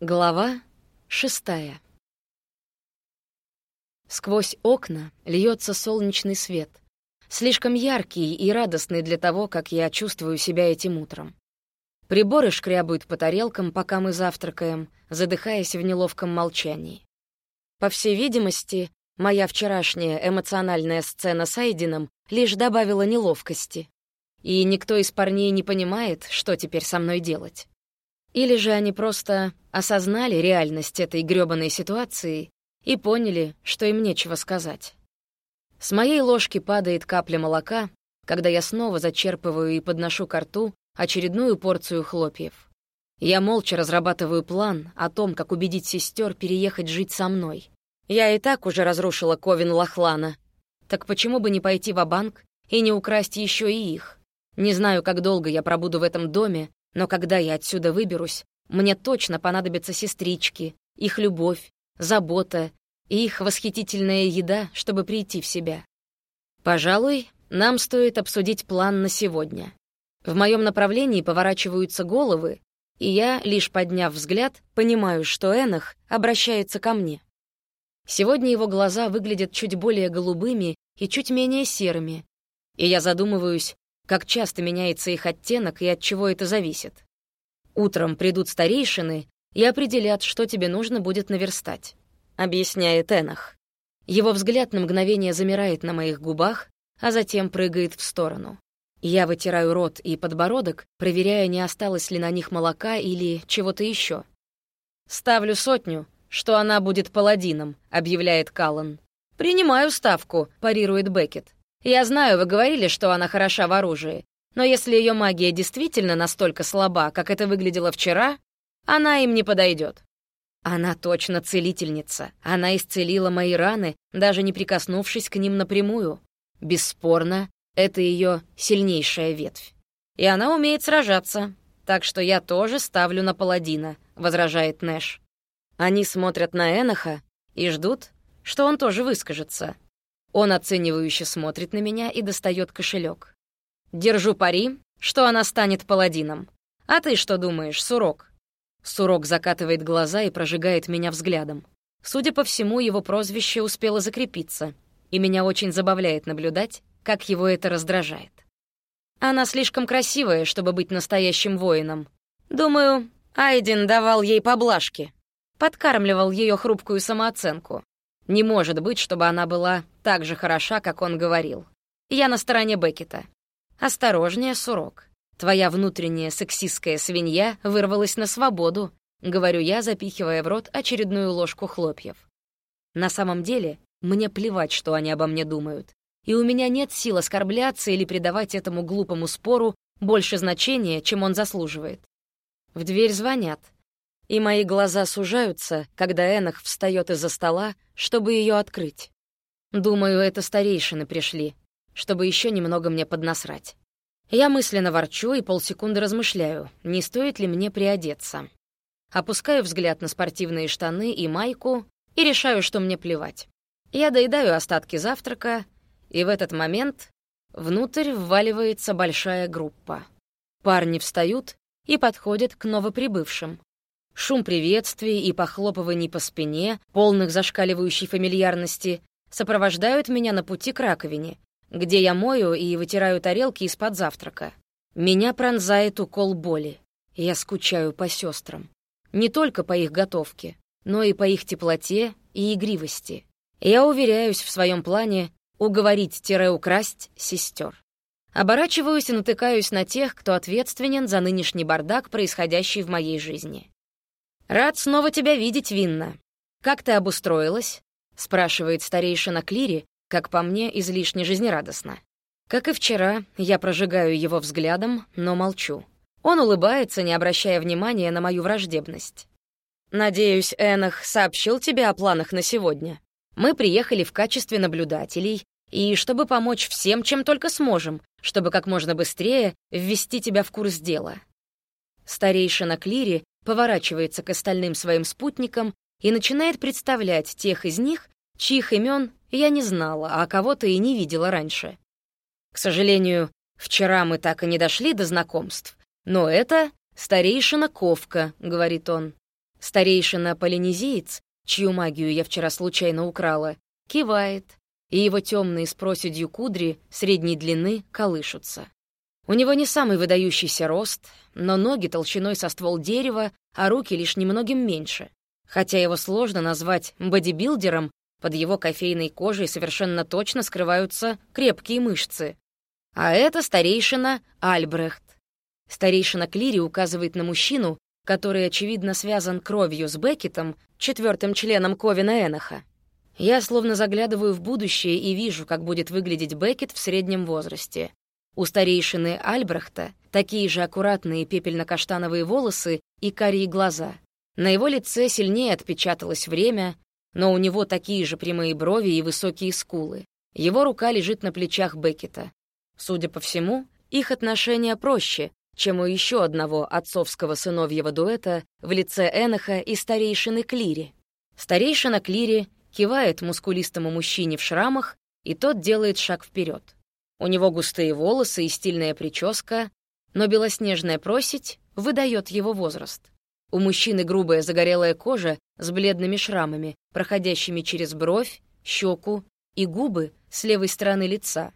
Глава шестая. Сквозь окна льется солнечный свет, слишком яркий и радостный для того, как я чувствую себя этим утром. Приборы шкрябают по тарелкам, пока мы завтракаем, задыхаясь в неловком молчании. По всей видимости, моя вчерашняя эмоциональная сцена с Айденом лишь добавила неловкости. И никто из парней не понимает, что теперь со мной делать. Или же они просто осознали реальность этой грёбаной ситуации и поняли, что им нечего сказать. С моей ложки падает капля молока, когда я снова зачерпываю и подношу ко рту очередную порцию хлопьев. Я молча разрабатываю план о том, как убедить сестер переехать жить со мной. Я и так уже разрушила Ковен Лохлана. Так почему бы не пойти в банк и не украсть еще и их? Не знаю, как долго я пробуду в этом доме, но когда я отсюда выберусь, мне точно понадобятся сестрички, их любовь, забота и их восхитительная еда, чтобы прийти в себя. Пожалуй, нам стоит обсудить план на сегодня. В моем направлении поворачиваются головы, и я, лишь подняв взгляд, понимаю, что Энах обращается ко мне. Сегодня его глаза выглядят чуть более голубыми и чуть менее серыми, и я задумываюсь, как часто меняется их оттенок и от чего это зависит. Утром придут старейшины и определят, что тебе нужно будет наверстать, объясняет Энах. Его взгляд на мгновение замирает на моих губах, а затем прыгает в сторону. Я вытираю рот и подбородок, проверяя, не осталось ли на них молока или чего-то еще. «Ставлю сотню, что она будет паладином», — объявляет Каллан. «Принимаю ставку», — парирует Беккет. Я знаю, вы говорили, что она хороша в оружии, но если ее магия действительно настолько слаба, как это выглядело вчера, она им не подойдет. Она точно целительница. Она исцелила мои раны, даже не прикоснувшись к ним напрямую. Бесспорно, это ее сильнейшая ветвь. И она умеет сражаться, так что я тоже ставлю на паладина, возражает Нэш. Они смотрят на Эноха и ждут, что он тоже выскажется. Он оценивающе смотрит на меня и достает кошелек. Держу пари, что она станет паладином. А ты что думаешь, Сурок? Сурок закатывает глаза и прожигает меня взглядом. Судя по всему, его прозвище успело закрепиться, и меня очень забавляет наблюдать, как его это раздражает. Она слишком красивая, чтобы быть настоящим воином. Думаю, Айден давал ей поблажки, подкармливал ее хрупкую самооценку. Не может быть, чтобы она была так же хороша, как он говорил. Я на стороне Беккета. Осторожнее, Сурок. Твоя внутренняя сексистская свинья вырвалась на свободу, говорю я, запихивая в рот очередную ложку хлопьев. На самом деле, мне плевать, что они обо мне думают. И у меня нет сил оскорбляться или придавать этому глупому спору больше значения, чем он заслуживает. В дверь звонят — и мои глаза сужаются, когда Энах встает из-за стола, чтобы ее открыть. Думаю, это старейшины пришли, чтобы еще немного мне поднасрать. Я мысленно ворчу и полсекунды размышляю, не стоит ли мне приодеться. Опускаю взгляд на спортивные штаны и майку и решаю, что мне плевать. Я доедаю остатки завтрака, и в этот момент внутрь вваливается большая группа. Парни встают и подходят к новоприбывшим. Шум приветствий и похлопываний по спине, полных зашкаливающей фамильярности, сопровождают меня на пути к раковине, где я мою и вытираю тарелки из-под завтрака. Меня пронзает укол боли. Я скучаю по сестрам. Не только по их готовке, но и по их теплоте и игривости. Я уверяюсь в своем плане уговорить-украсть сестер. Оборачиваюсь и натыкаюсь на тех, кто ответственен за нынешний бардак, происходящий в моей жизни. «Рад снова тебя видеть, Винна. Как ты обустроилась?» — спрашивает старейшина Клири, как по мне, излишне жизнерадостно. Как и вчера, я прожигаю его взглядом, но молчу. Он улыбается, не обращая внимания на мою враждебность. «Надеюсь, Энах сообщил тебе о планах на сегодня. Мы приехали в качестве наблюдателей, и чтобы помочь всем, чем только сможем, чтобы как можно быстрее ввести тебя в курс дела». Старейшина Клири поворачивается к остальным своим спутникам и начинает представлять тех из них, чьих имен я не знала, а кого-то и не видела раньше. К сожалению, вчера мы так и не дошли до знакомств, но это старейшина Ковка, говорит он. Старейшина полинезиец, чью магию я вчера случайно украла, кивает, и его темные с проседью кудри средней длины колышутся. У него не самый выдающийся рост, но ноги толщиной со ствол дерева, а руки лишь немногим меньше. Хотя его сложно назвать бодибилдером, под его кофейной кожей совершенно точно скрываются крепкие мышцы. А это старейшина Альбрехт. Старейшина Клири указывает на мужчину, который, очевидно, связан кровью с Беккетом, четвертым членом Ковина Эноха. Я словно заглядываю в будущее и вижу, как будет выглядеть Беккет в среднем возрасте. У старейшины Альбрехта такие же аккуратные пепельно-каштановые волосы и карие глаза. На его лице сильнее отпечаталось время, но у него такие же прямые брови и высокие скулы. Его рука лежит на плечах Беккета. Судя по всему, их отношения проще, чем у еще одного отцовского сыновьего дуэта в лице Эноха и старейшины Клири. Старейшина Клири кивает мускулистому мужчине в шрамах, и тот делает шаг вперед. У него густые волосы и стильная прическа, но белоснежная просить выдает его возраст. У мужчины грубая загорелая кожа с бледными шрамами, проходящими через бровь, щеку и губы с левой стороны лица.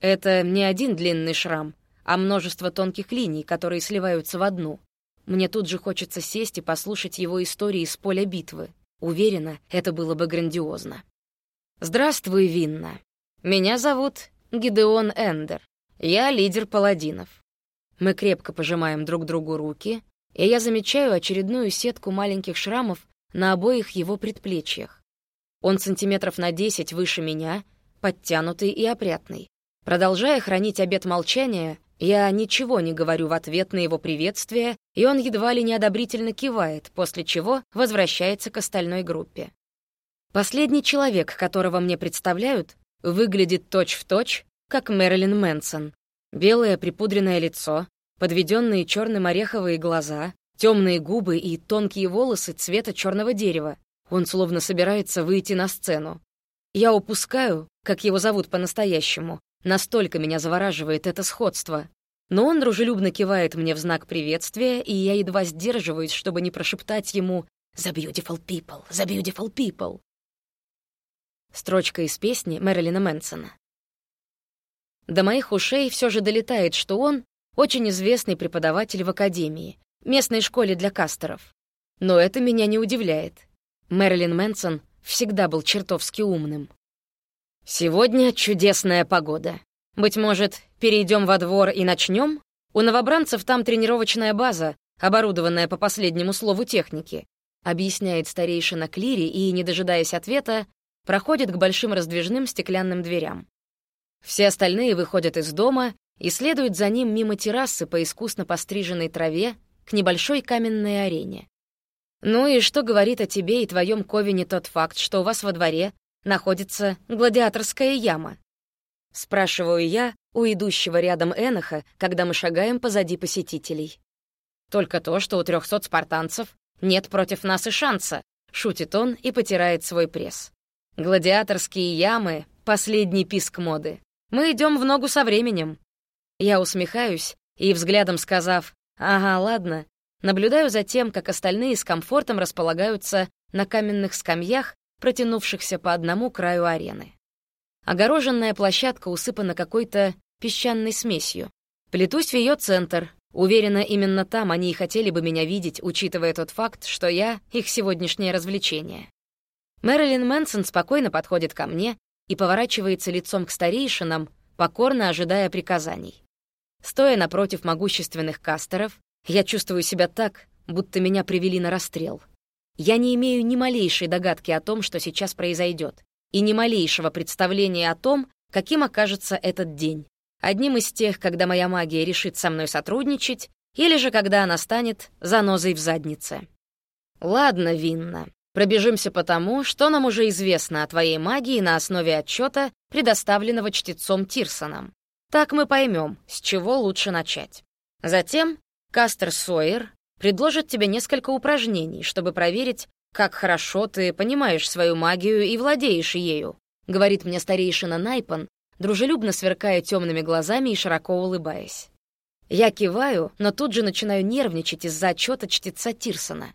Это не один длинный шрам, а множество тонких линий, которые сливаются в одну. Мне тут же хочется сесть и послушать его истории с поля битвы. Уверена, это было бы грандиозно. «Здравствуй, Винна. Меня зовут Гидеон Эндер. Я лидер паладинов. Мы крепко пожимаем друг другу руки, и я замечаю очередную сетку маленьких шрамов на обоих его предплечьях. Он сантиметров на десять выше меня, подтянутый и опрятный. Продолжая хранить обет молчания, я ничего не говорю в ответ на его приветствие, и он едва ли неодобрительно кивает, после чего возвращается к остальной группе. Последний человек, которого мне представляют, выглядит точь-в-точь, точь, как Мэрилин Мэнсон. Белое припудренное лицо, подведенные черным ореховые глаза, темные губы и тонкие волосы цвета черного дерева. Он словно собирается выйти на сцену. Я упускаю, как его зовут по-настоящему. Настолько меня завораживает это сходство. Но он дружелюбно кивает мне в знак приветствия, и я едва сдерживаюсь, чтобы не прошептать ему «The beautiful people, the beautiful people». Строчка из песни Мэрилина Мэнсона. До моих ушей все же долетает, что он очень известный преподаватель в академии, местной школе для кастеров. Но это меня не удивляет. Мэрилин Мэнсон всегда был чертовски умным. Сегодня чудесная погода. Быть может, перейдем во двор и начнем? У новобранцев там тренировочная база, оборудованная по последнему слову техники, объясняет старейшина Клири и, не дожидаясь ответа, проходит к большим раздвижным стеклянным дверям. Все остальные выходят из дома и следуют за ним мимо террасы по искусно постриженной траве к небольшой каменной арене. Ну и что говорит о тебе и твоем Ковине тот факт, что у вас во дворе находится гладиаторская яма? Спрашиваю я у идущего рядом Эноха, когда мы шагаем позади посетителей. Только то, что у трехсот спартанцев нет против нас и шанса, шутит он и потирает свой пресс. Гладиаторские ямы — последний писк моды. Мы идем в ногу со временем. Я усмехаюсь и, взглядом сказав «Ага, ладно», наблюдаю за тем, как остальные с комфортом располагаются на каменных скамьях, протянувшихся по одному краю арены. Огороженная площадка усыпана какой-то песчаной смесью. Плетусь в ее центр. Уверена, именно там они и хотели бы меня видеть, учитывая тот факт, что я — их сегодняшнее развлечение. Мэрилин Мэнсон спокойно подходит ко мне и поворачивается лицом к старейшинам, покорно ожидая приказаний. Стоя напротив могущественных кастеров, я чувствую себя так, будто меня привели на расстрел. Я не имею ни малейшей догадки о том, что сейчас произойдет, и ни малейшего представления о том, каким окажется этот день. Одним из тех, когда моя магия решит со мной сотрудничать, или же когда она станет занозой в заднице. Ладно, Винна, пробежимся по тому, что нам уже известно о твоей магии на основе отчета, предоставленного чтецом Тирсоном. Так мы поймем, с чего лучше начать. Затем Кастер Сойер предложит тебе несколько упражнений, чтобы проверить, как хорошо ты понимаешь свою магию и владеешь ею, говорит мне старейшина Найпан, дружелюбно сверкая темными глазами и широко улыбаясь. Я киваю, но тут же начинаю нервничать из-за отчета чтеца Тирсона.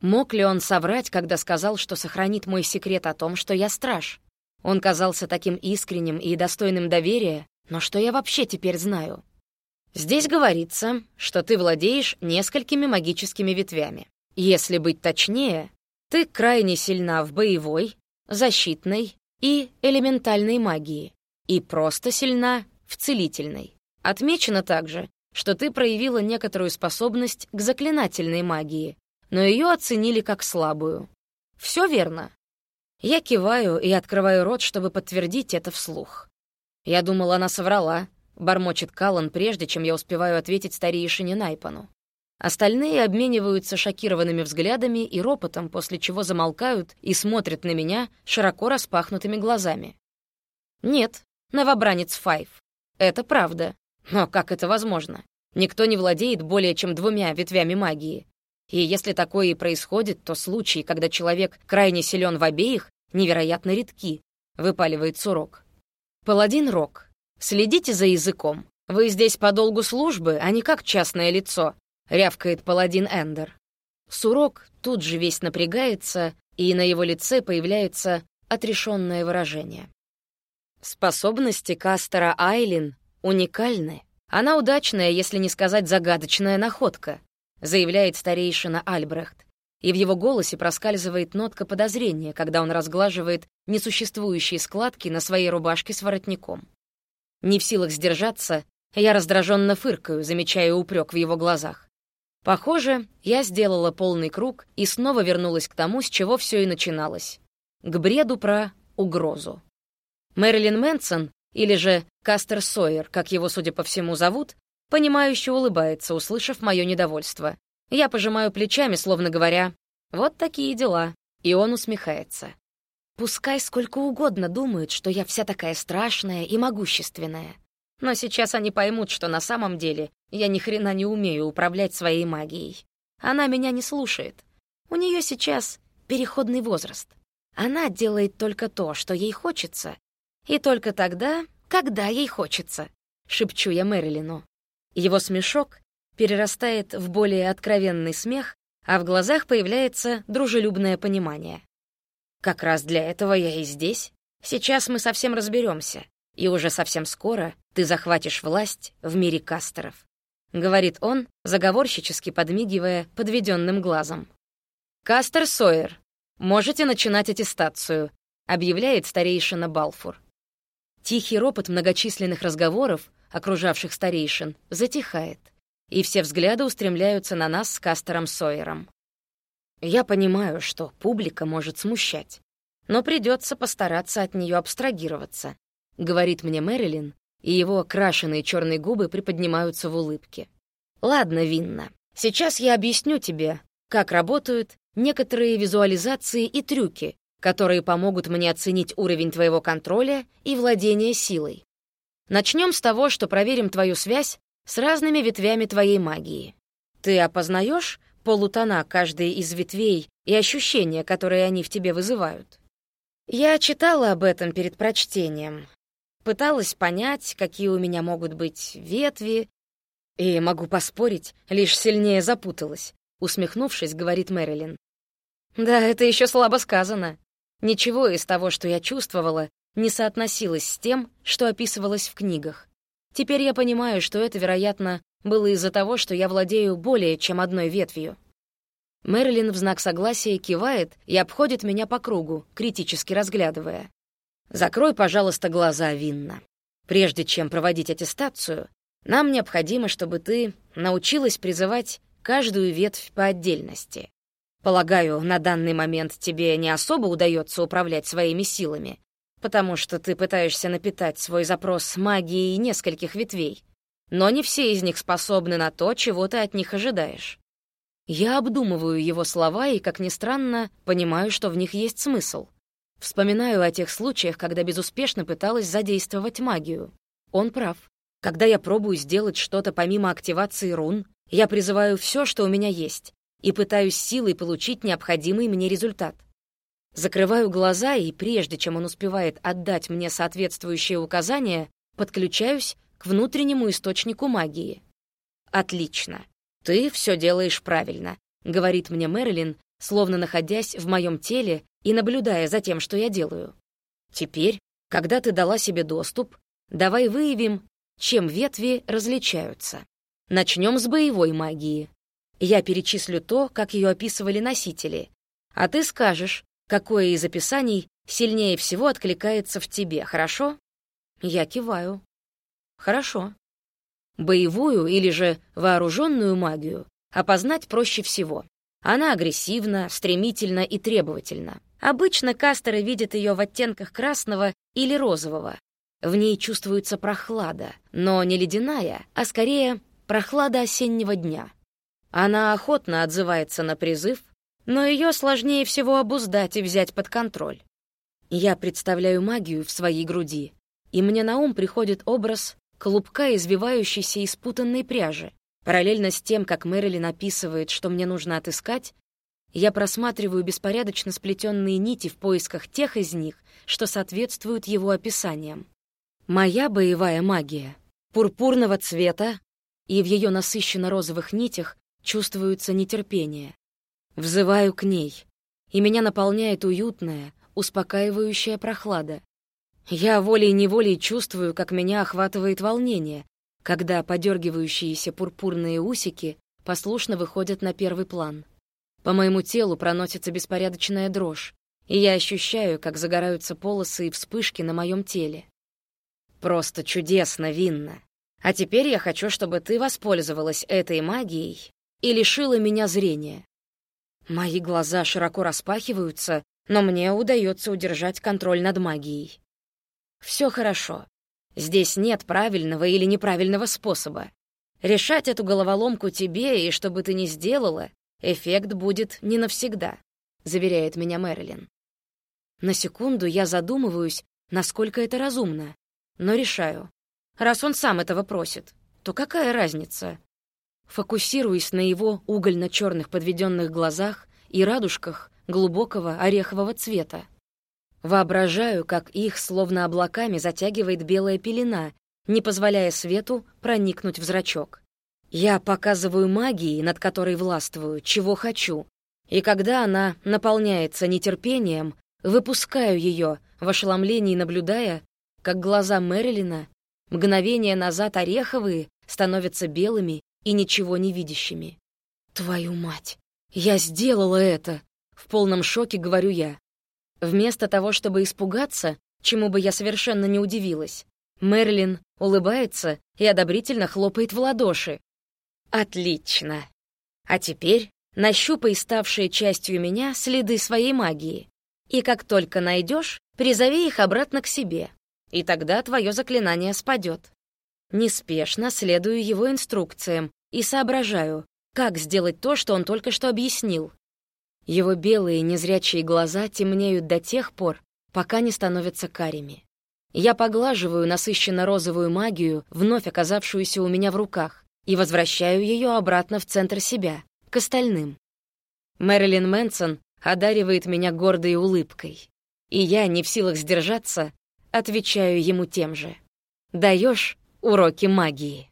Мог ли он соврать, когда сказал, что сохранит мой секрет о том, что я страж? Он казался таким искренним и достойным доверия, но что я вообще теперь знаю? Здесь говорится, что ты владеешь несколькими магическими ветвями. Если быть точнее, ты крайне сильна в боевой, защитной и элементальной магии, и просто сильна в целительной. Отмечено также, что ты проявила некоторую способность к заклинательной магии, но ее оценили как слабую. Все верно. Я киваю и открываю рот, чтобы подтвердить это вслух. Я думала, она соврала, бормочет Каллан, прежде чем я успеваю ответить старейшине Найпану. Остальные обмениваются шокированными взглядами и ропотом, после чего замолкают и смотрят на меня широко распахнутыми глазами. Нет, новобранец Файв. Это правда. Но как это возможно? Никто не владеет более чем двумя ветвями магии. И если такое и происходит, то случаи, когда человек крайне силен в обеих, невероятно редки, выпаливает Сурок. Паладин Рок, следите за языком. Вы здесь по долгу службы, а не как частное лицо, — рявкает паладин Эндер. Сурок тут же весь напрягается, и на его лице появляется отрешенное выражение. Способности Кастера Айлин уникальны. Она удачная, если не сказать загадочная находка, заявляет старейшина Альбрехт. И в его голосе проскальзывает нотка подозрения, когда он разглаживает несуществующие складки на своей рубашке с воротником. Не в силах сдержаться, я раздраженно фыркаю, замечая упрек в его глазах. Похоже, я сделала полный круг и снова вернулась к тому, с чего все и начиналось. К бреду про угрозу. Мэрилин Мэнсон, или же Кастер Сойер, как его, судя по всему, зовут, понимающе улыбается, услышав мое недовольство. Я пожимаю плечами, словно говоря, «Вот такие дела». И он усмехается. Пускай сколько угодно думают, что я вся такая страшная и могущественная. Но сейчас они поймут, что на самом деле я ни хрена не умею управлять своей магией. Она меня не слушает. У нее сейчас переходный возраст. Она делает только то, что ей хочется, и только тогда, когда ей хочется, шепчу я Мэрилину. Его смешок перерастает в более откровенный смех, а в глазах появляется дружелюбное понимание. Как раз для этого я и здесь. Сейчас мы совсем разберемся, и уже совсем скоро ты захватишь власть в мире кастеров. — говорит он, заговорщически подмигивая подведенным глазом. «Кастер Сойер, можете начинать аттестацию», — объявляет старейшина Балфур. Тихий ропот многочисленных разговоров, окружавших старейшин, затихает, и все взгляды устремляются на нас с Кастером Сойером. Я понимаю, что публика может смущать, но придется постараться от нее абстрагироваться, — говорит мне Мэрилин, и его крашеные черные губы приподнимаются в улыбке. «Ладно, Винна, сейчас я объясню тебе, как работают некоторые визуализации и трюки, которые помогут мне оценить уровень твоего контроля и владения силой. Начнем с того, что проверим твою связь с разными ветвями твоей магии. Ты опознаешь полутона каждой из ветвей и ощущения, которые они в тебе вызывают? Я читала об этом перед прочтением, Пыталась понять, какие у меня могут быть ветви, и, могу поспорить, лишь сильнее запуталась, усмехнувшись, говорит Мэрилин. Да, это еще слабо сказано. Ничего из того, что я чувствовала, не соотносилось с тем, что описывалось в книгах. Теперь я понимаю, что это, вероятно, было из-за того, что я владею более чем одной ветвью. Мэрилин в знак согласия кивает и обходит меня по кругу, критически разглядывая. Закрой, пожалуйста, глаза, Винна. Прежде чем проводить аттестацию, нам необходимо, чтобы ты научилась призывать каждую ветвь по отдельности. Полагаю, на данный момент тебе не особо удается управлять своими силами, потому что ты пытаешься напитать свой запрос магией нескольких ветвей, но не все из них способны на то, чего ты от них ожидаешь. Я обдумываю его слова и, как ни странно, понимаю, что в них есть смысл — Вспоминаю о тех случаях, когда безуспешно пыталась задействовать магию. Он прав. Когда я пробую сделать что-то помимо активации рун, я призываю все, что у меня есть, и пытаюсь силой получить необходимый мне результат. Закрываю глаза, и прежде чем он успевает отдать мне соответствующие указания, подключаюсь к внутреннему источнику магии. «Отлично. Ты все делаешь правильно», — говорит мне Мэрилин, словно находясь в моем теле и наблюдая за тем, что я делаю. Теперь, когда ты дала себе доступ, давай выявим, чем ветви различаются. Начнем с боевой магии. Я перечислю то, как ее описывали носители, а ты скажешь, какое из описаний сильнее всего откликается в тебе, хорошо? Я киваю. Хорошо. Боевую или же вооруженную магию опознать проще всего. Она агрессивна, стремительна и требовательна. Обычно кастеры видят ее в оттенках красного или розового. В ней чувствуется прохлада, но не ледяная, а скорее прохлада осеннего дня. Она охотно отзывается на призыв, но ее сложнее всего обуздать и взять под контроль. Я представляю магию в своей груди, и мне на ум приходит образ клубка извивающейся и спутанной пряжи. Параллельно с тем, как Мэрилин описывает, что мне нужно отыскать, я просматриваю беспорядочно сплетенные нити в поисках тех из них, что соответствуют его описаниям. Моя боевая магия пурпурного цвета, и в ее насыщенно-розовых нитях чувствуется нетерпение. Взываю к ней, и меня наполняет уютная, успокаивающая прохлада. Я волей-неволей чувствую, как меня охватывает волнение, когда подергивающиеся пурпурные усики послушно выходят на первый план. По моему телу проносится беспорядочная дрожь, и я ощущаю, как загораются полосы и вспышки на моем теле. Просто чудесно, Винна. А теперь я хочу, чтобы ты воспользовалась этой магией и лишила меня зрения. Мои глаза широко распахиваются, но мне удается удержать контроль над магией. Все хорошо. Здесь нет правильного или неправильного способа. Решать эту головоломку тебе, и что бы ты ни сделала, эффект будет не навсегда, заверяет меня Мэрилин. На секунду я задумываюсь, насколько это разумно, но решаю. Раз он сам этого просит, то какая разница? Фокусируясь на его угольно-черных подведенных глазах и радужках глубокого орехового цвета. Воображаю, как их словно облаками затягивает белая пелена, не позволяя свету проникнуть в зрачок. Я показываю магии, над которой властвую, чего хочу, и когда она наполняется нетерпением, выпускаю ее в ошеломлении, наблюдая, как глаза Мэрилина, мгновение назад ореховые, становятся белыми и ничего не видящими. «Твою мать! Я сделала это!» — в полном шоке говорю я. Вместо того, чтобы испугаться, чему бы я совершенно не удивилась, Мерлин улыбается и одобрительно хлопает в ладоши. «Отлично! А теперь нащупай ставшие частью меня следы своей магии. И как только найдешь, призови их обратно к себе, и тогда твое заклинание спадет. Неспешно следую его инструкциям и соображаю, как сделать то, что он только что объяснил. Его белые незрячие глаза темнеют до тех пор, пока не становятся карими. Я поглаживаю насыщенно-розовую магию, вновь оказавшуюся у меня в руках, и возвращаю ее обратно в центр себя, к остальным. Мэрилин Мэнсон одаривает меня гордой улыбкой, и я, не в силах сдержаться, отвечаю ему тем же. «Даешь уроки магии?»